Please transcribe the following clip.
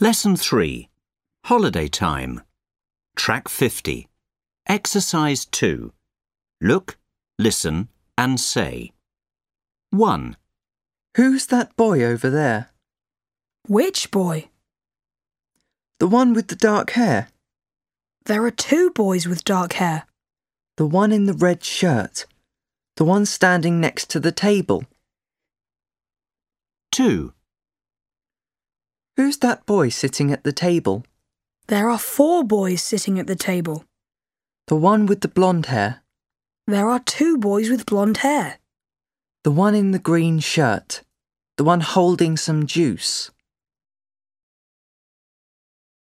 Lesson 3 Holiday Time. Track 50. Exercise 2. Look, listen, and say. 1, Who's that boy over there? Which boy? The one with the dark hair? There are two boys with dark hair. The one in the red shirt? The one standing next to the table? 2, Who's that boy sitting at the table? There are four boys sitting at the table. The one with the blonde hair? There are two boys with blonde hair. The one in the green shirt? The one holding some juice?